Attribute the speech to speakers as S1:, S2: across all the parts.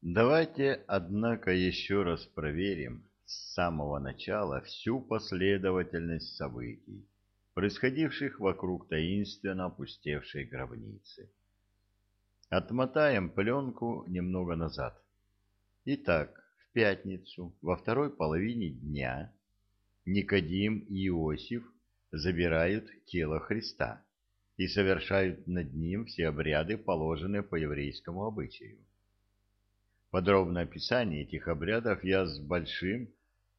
S1: Давайте, однако, еще раз проверим с самого начала всю последовательность событий, происходивших вокруг таинственно опустевшей гробницы. Отмотаем пленку немного назад. Итак, в пятницу, во второй половине дня, Никодим и Иосиф забирают тело Христа и совершают над ним все обряды, положенные по еврейскому обычаю. Подробное описание этих обрядов я с большим,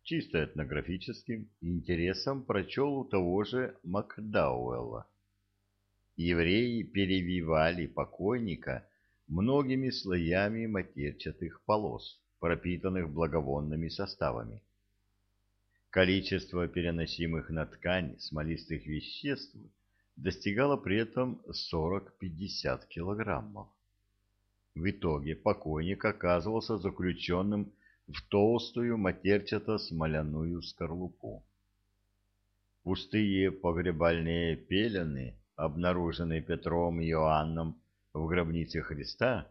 S1: чисто этнографическим интересом прочел у того же Макдауэлла. Евреи перевивали покойника многими слоями матерчатых полос, пропитанных благовонными составами. Количество переносимых на ткань смолистых веществ достигало при этом 40-50 килограммов. В итоге покойник оказывался заключенным в толстую матерчато-смоляную скорлупу. Пустые погребальные пелены, обнаруженные Петром и Иоанном в гробнице Христа,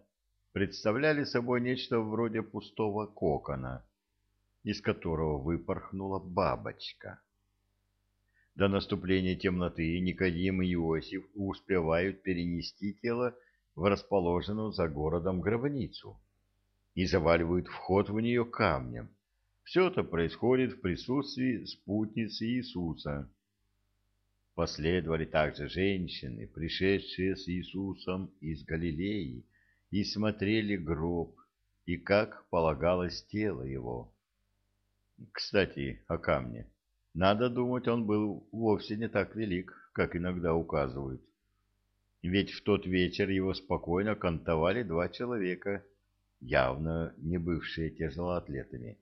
S1: представляли собой нечто вроде пустого кокона, из которого выпорхнула бабочка. До наступления темноты Никодим и Иосиф успевают перенести тело в расположенную за городом гробницу и заваливают вход в нее камнем. Все это происходит в присутствии спутницы Иисуса. Последовали также женщины, пришедшие с Иисусом из Галилеи, и смотрели гроб, и как полагалось тело его. Кстати, о камне. Надо думать, он был вовсе не так велик, как иногда указывают ведь в тот вечер его спокойно кантовали два человека, явно не бывшие тяжелоатлетами.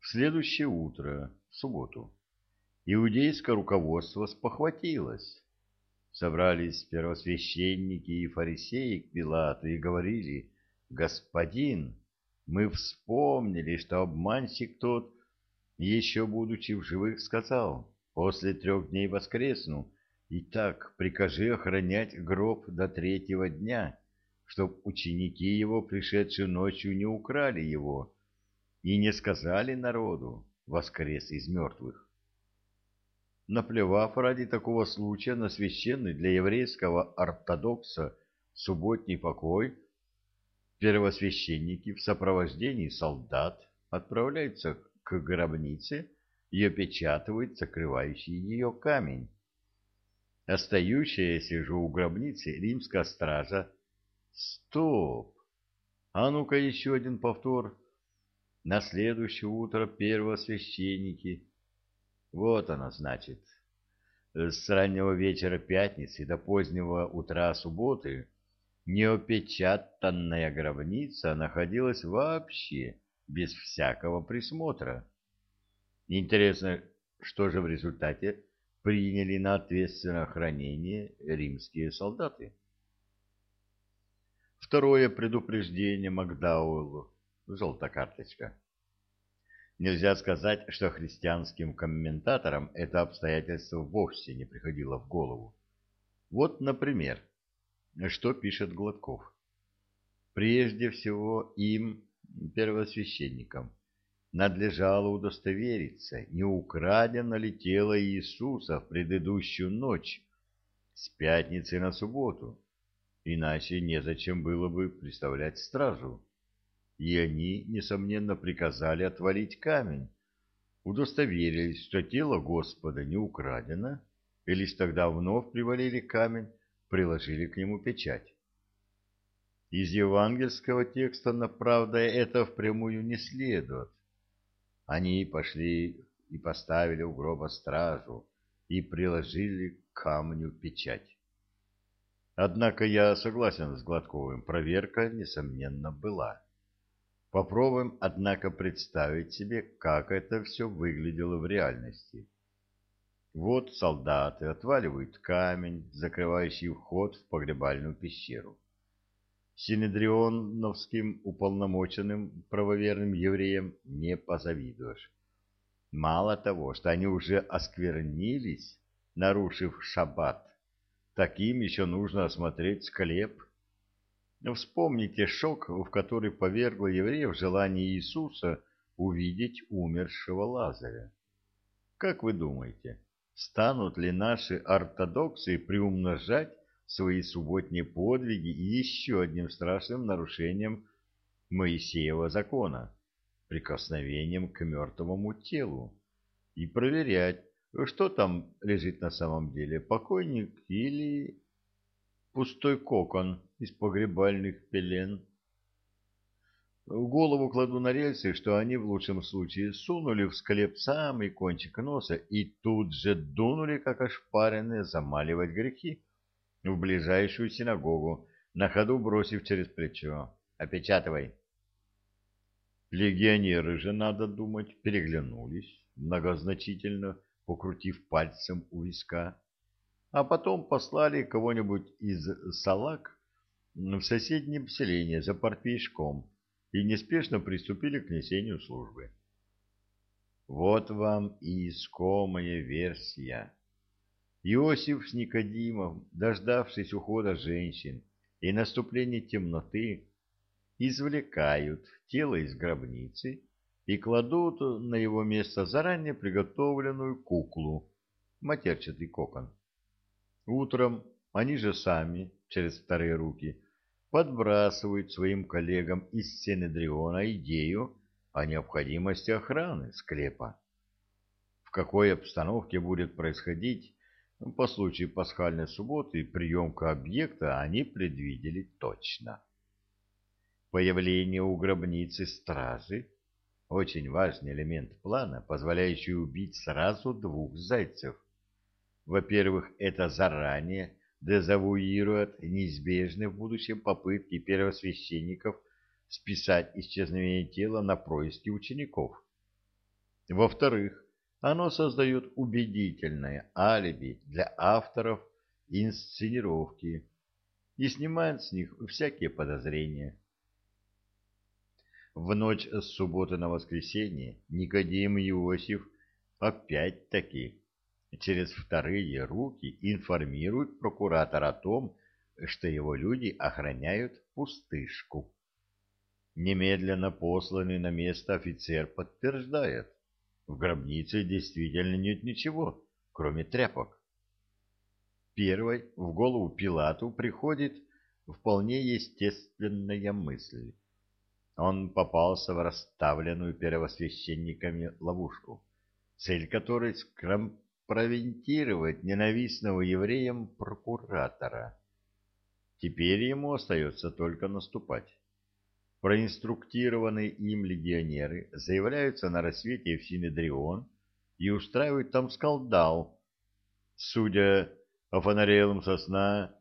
S1: В следующее утро, в субботу, иудейское руководство спохватилось. Собрались первосвященники и фарисеи к Пилату и говорили, «Господин, мы вспомнили, что обманщик тот, еще будучи в живых, сказал, после трех дней воскресну, Итак, прикажи охранять гроб до третьего дня, чтоб ученики его, пришедшие ночью, не украли его и не сказали народу «воскрес из мертвых». Наплевав ради такого случая на священный для еврейского ортодокса субботний покой, первосвященники в сопровождении солдат отправляются к гробнице и опечатывают закрывающий ее камень. Остающаяся же у гробницы римская стража. Стоп! А ну-ка еще один повтор. На следующее утро первосвященники. Вот она, значит. С раннего вечера пятницы до позднего утра субботы неопечатанная гробница находилась вообще без всякого присмотра. Интересно, что же в результате приняли на ответственное хранение римские солдаты. Второе предупреждение Макдауэллу. Желтая карточка. Нельзя сказать, что христианским комментаторам это обстоятельство вовсе не приходило в голову. Вот, например, что пишет Гладков. Прежде всего им, первосвященникам, надлежало удостовериться, не украдено ли тело Иисуса в предыдущую ночь с пятницы на субботу, иначе незачем было бы представлять стражу. И они, несомненно, приказали отвалить камень, удостоверились, что тело Господа не украдено, и лишь тогда вновь привалили камень, приложили к нему печать. Из евангельского текста, на правда, это впрямую не следует. Они пошли и поставили у гроба стражу и приложили к камню печать. Однако я согласен с Гладковым, проверка, несомненно, была. Попробуем, однако, представить себе, как это все выглядело в реальности. Вот солдаты отваливают камень, закрывающий вход в погребальную пещеру. Синедрионовским уполномоченным правоверным евреям не позавидуешь. Мало того, что они уже осквернились, нарушив шаббат, таким еще нужно осмотреть склеп. Вспомните шок, в который повергло евреев желание Иисуса увидеть умершего Лазаря. Как вы думаете, станут ли наши ортодоксы приумножать свои субботние подвиги еще одним страшным нарушением Моисеева закона, прикосновением к мертвому телу, и проверять, что там лежит на самом деле, покойник или пустой кокон из погребальных пелен. Голову кладу на рельсы, что они в лучшем случае сунули в склеп самый кончик носа и тут же дунули, как ошпаренные, замаливать грехи в ближайшую синагогу, на ходу бросив через плечо. «Опечатывай!» Легионеры же, надо думать, переглянулись, многозначительно покрутив пальцем у виска, а потом послали кого-нибудь из салак в соседнее поселение за портвейшком и неспешно приступили к несению службы. Вот вам и искомая версия. Иосиф с Никодимом, дождавшись ухода женщин и наступления темноты, извлекают тело из гробницы и кладут на его место заранее приготовленную куклу, матерчатый кокон. Утром они же сами, через вторые руки, подбрасывают своим коллегам из Сенедриона идею о необходимости охраны склепа. В какой обстановке будет происходить по случаю пасхальной субботы приемка объекта они предвидели точно. Появление у гробницы стражи – очень важный элемент плана, позволяющий убить сразу двух зайцев. Во-первых, это заранее дезавуирует неизбежные в будущем попытки первосвященников списать исчезновение тела на происки учеников. Во-вторых, оно создает убедительное алиби для авторов инсценировки и снимает с них всякие подозрения. В ночь с субботы на воскресенье Никодим Иосиф опять-таки через вторые руки информирует прокуратора о том, что его люди охраняют пустышку. Немедленно посланный на место офицер подтверждает, в гробнице действительно нет ничего, кроме тряпок. Первой в голову Пилату приходит вполне естественная мысль. Он попался в расставленную первосвященниками ловушку, цель которой скомпрометировать ненавистного евреям прокуратора. Теперь ему остается только наступать. Проинструктированные им легионеры заявляются на рассвете в Синедрион и устраивают там скандал, судя по фонарелам сосна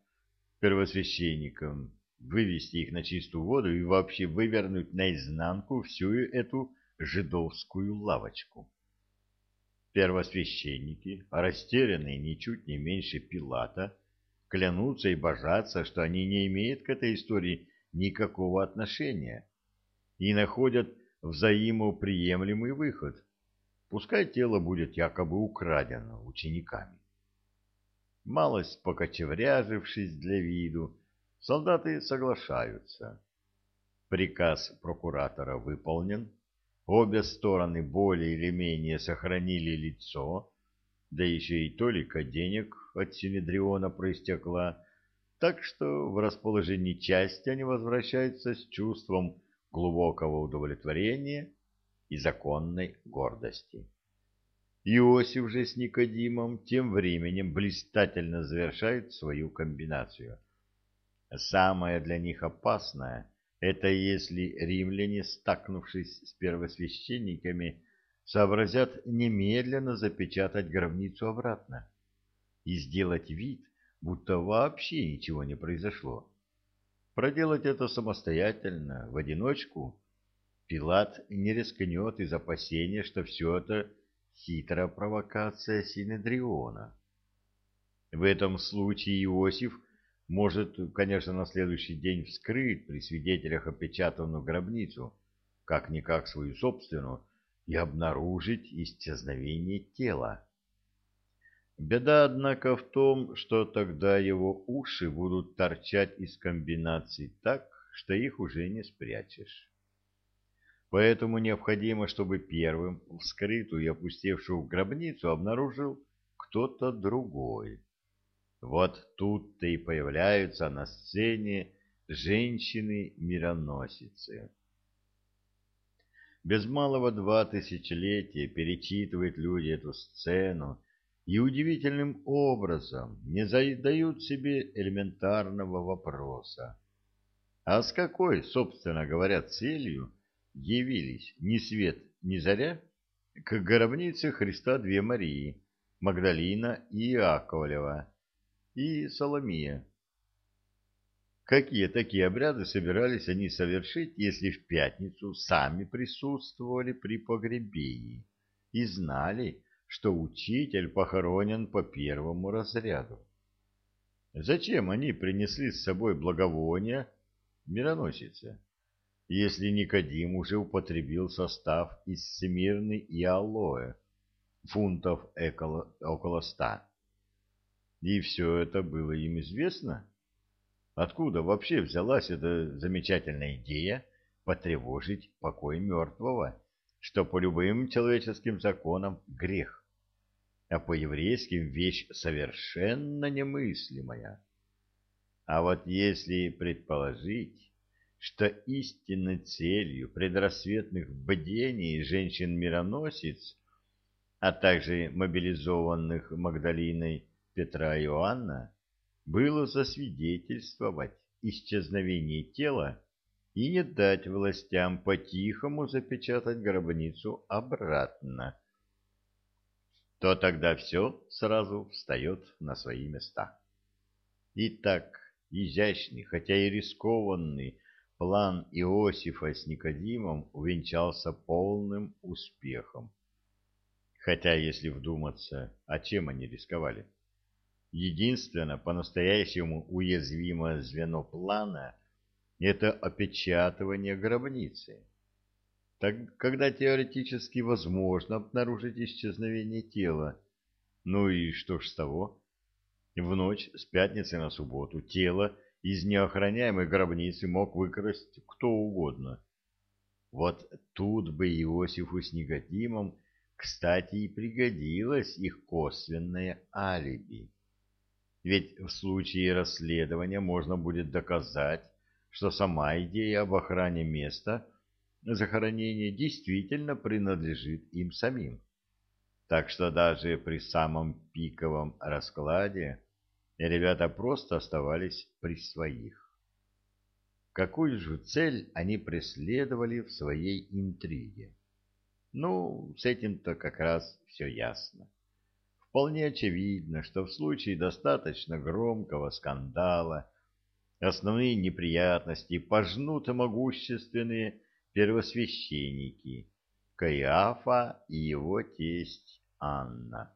S1: первосвященникам, вывести их на чистую воду и вообще вывернуть наизнанку всю эту жидовскую лавочку. Первосвященники, растерянные ничуть не меньше Пилата, клянутся и божатся, что они не имеют к этой истории никакого отношения и находят взаимоприемлемый выход. Пускай тело будет якобы украдено учениками. Малость покочевряжившись для виду, солдаты соглашаются. Приказ прокуратора выполнен, обе стороны более или менее сохранили лицо, да еще и толика денег от Синедриона проистекла, так что в расположении части они возвращаются с чувством глубокого удовлетворения и законной гордости. Иосиф же с Никодимом тем временем блистательно завершают свою комбинацию. Самое для них опасное – это если римляне, стакнувшись с первосвященниками, сообразят немедленно запечатать гробницу обратно и сделать вид, будто вообще ничего не произошло. Проделать это самостоятельно, в одиночку, Пилат не рискнет из опасения, что все это хитрая провокация Синедриона. В этом случае Иосиф может, конечно, на следующий день вскрыть при свидетелях опечатанную гробницу, как-никак свою собственную, и обнаружить исчезновение тела. Беда, однако, в том, что тогда его уши будут торчать из комбинаций так, что их уже не спрячешь. Поэтому необходимо, чтобы первым вскрытую и опустевшую гробницу обнаружил кто-то другой. Вот тут-то и появляются на сцене женщины-мироносицы. Без малого два тысячелетия перечитывают люди эту сцену и удивительным образом не задают себе элементарного вопроса. А с какой, собственно говоря, целью явились ни свет, ни заря к гробнице Христа две Марии, Магдалина и Иаковлева, и Соломия? Какие такие обряды собирались они совершить, если в пятницу сами присутствовали при погребении и знали, что учитель похоронен по первому разряду. Зачем они принесли с собой благовония мироносицы, если Никодим уже употребил состав из смирны и алоэ, фунтов около, около ста? И все это было им известно? Откуда вообще взялась эта замечательная идея потревожить покой мертвого, что по любым человеческим законам грех? А по еврейским вещь совершенно немыслимая. А вот если предположить, что истинной целью предрассветных бдений женщин-мироносец, а также мобилизованных Магдалиной Петра и Иоанна, было засвидетельствовать исчезновение тела и не дать властям по-тихому запечатать гробницу обратно, то тогда все сразу встает на свои места. Итак, изящный, хотя и рискованный, план Иосифа с Никодимом увенчался полным успехом. Хотя, если вдуматься, а чем они рисковали? Единственно, по-настоящему уязвимое звено плана — это опечатывание гробницы так, когда теоретически возможно обнаружить исчезновение тела. Ну и что ж с того? В ночь с пятницы на субботу тело из неохраняемой гробницы мог выкрасть кто угодно. Вот тут бы Иосифу с Никодимом, кстати, и пригодилось их косвенное алиби. Ведь в случае расследования можно будет доказать, что сама идея об охране места – захоронение действительно принадлежит им самим. Так что даже при самом пиковом раскладе ребята просто оставались при своих. Какую же цель они преследовали в своей интриге? Ну, с этим-то как раз все ясно. Вполне очевидно, что в случае достаточно громкого скандала основные неприятности пожнут могущественные первосвященники Каиафа и его тесть Анна.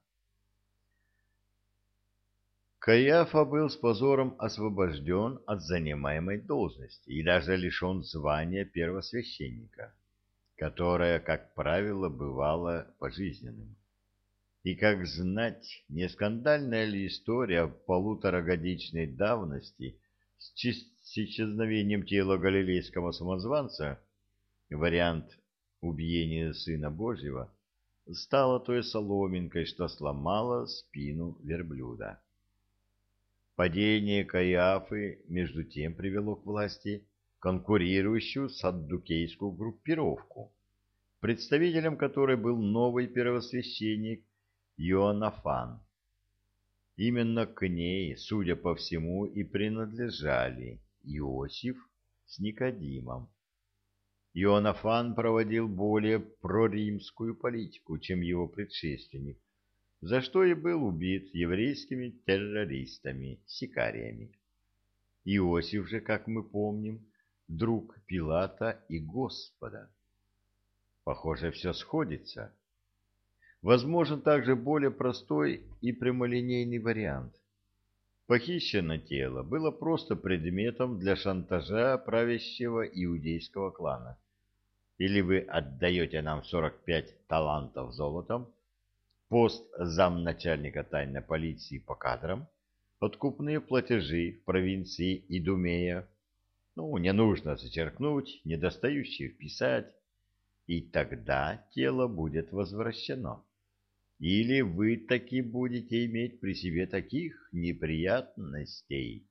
S1: Каиафа был с позором освобожден от занимаемой должности и даже лишен звания первосвященника, которое, как правило, бывало пожизненным. И как знать, не скандальная ли история полуторагодичной давности с исчезновением тела галилейского самозванца – вариант убиения Сына Божьего, стала той соломинкой, что сломала спину верблюда. Падение Каиафы, между тем, привело к власти конкурирующую саддукейскую группировку, представителем которой был новый первосвященник Иоаннафан. Именно к ней, судя по всему, и принадлежали Иосиф с Никодимом. Иоаннафан проводил более проримскую политику, чем его предшественник, за что и был убит еврейскими террористами, сикариями. Иосиф же, как мы помним, друг Пилата и Господа. Похоже, все сходится. Возможен также более простой и прямолинейный вариант. Похищено тело было просто предметом для шантажа правящего иудейского клана. Или вы отдаете нам 45 талантов золотом, пост замначальника тайной полиции по кадрам, откупные платежи в провинции Идумея, Ну, не нужно зачеркнуть, недостающие вписать, и тогда тело будет возвращено. Или вы таки будете иметь при себе таких неприятностей.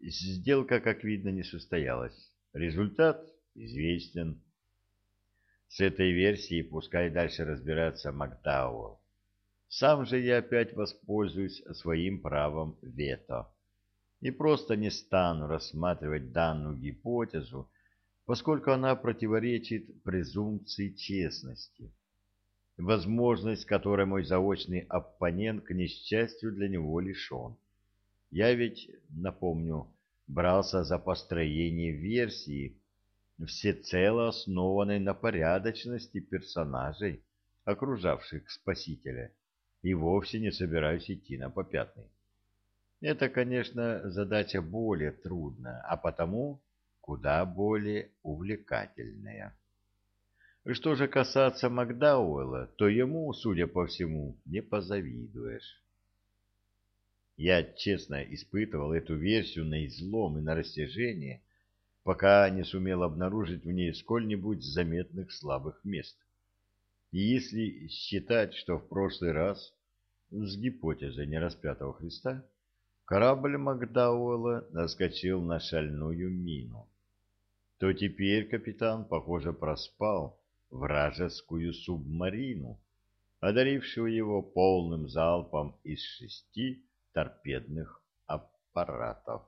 S1: Сделка, как видно, не состоялась. Результат известен. С этой версией пускай дальше разбирается Макдауэлл. Сам же я опять воспользуюсь своим правом вето и просто не стану рассматривать данную гипотезу, поскольку она противоречит презумпции честности, возможность которой мой заочный оппонент к несчастью для него лишен. Я ведь, напомню, брался за построение версии, всецело основанной на порядочности персонажей, окружавших Спасителя, и вовсе не собираюсь идти на попятный. Это, конечно, задача более трудная, а потому куда более увлекательная. Что же касается Макдауэлла, то ему, судя по всему, не позавидуешь. Я честно испытывал эту версию на излом и на растяжение, пока не сумел обнаружить в ней сколь-нибудь заметных слабых мест. И если считать, что в прошлый раз с гипотезой нераспятого Христа корабль Макдауэлла наскочил на шальную мину, то теперь капитан, похоже, проспал вражескую субмарину, одарившую его полным залпом из шести торпедных аппаратов.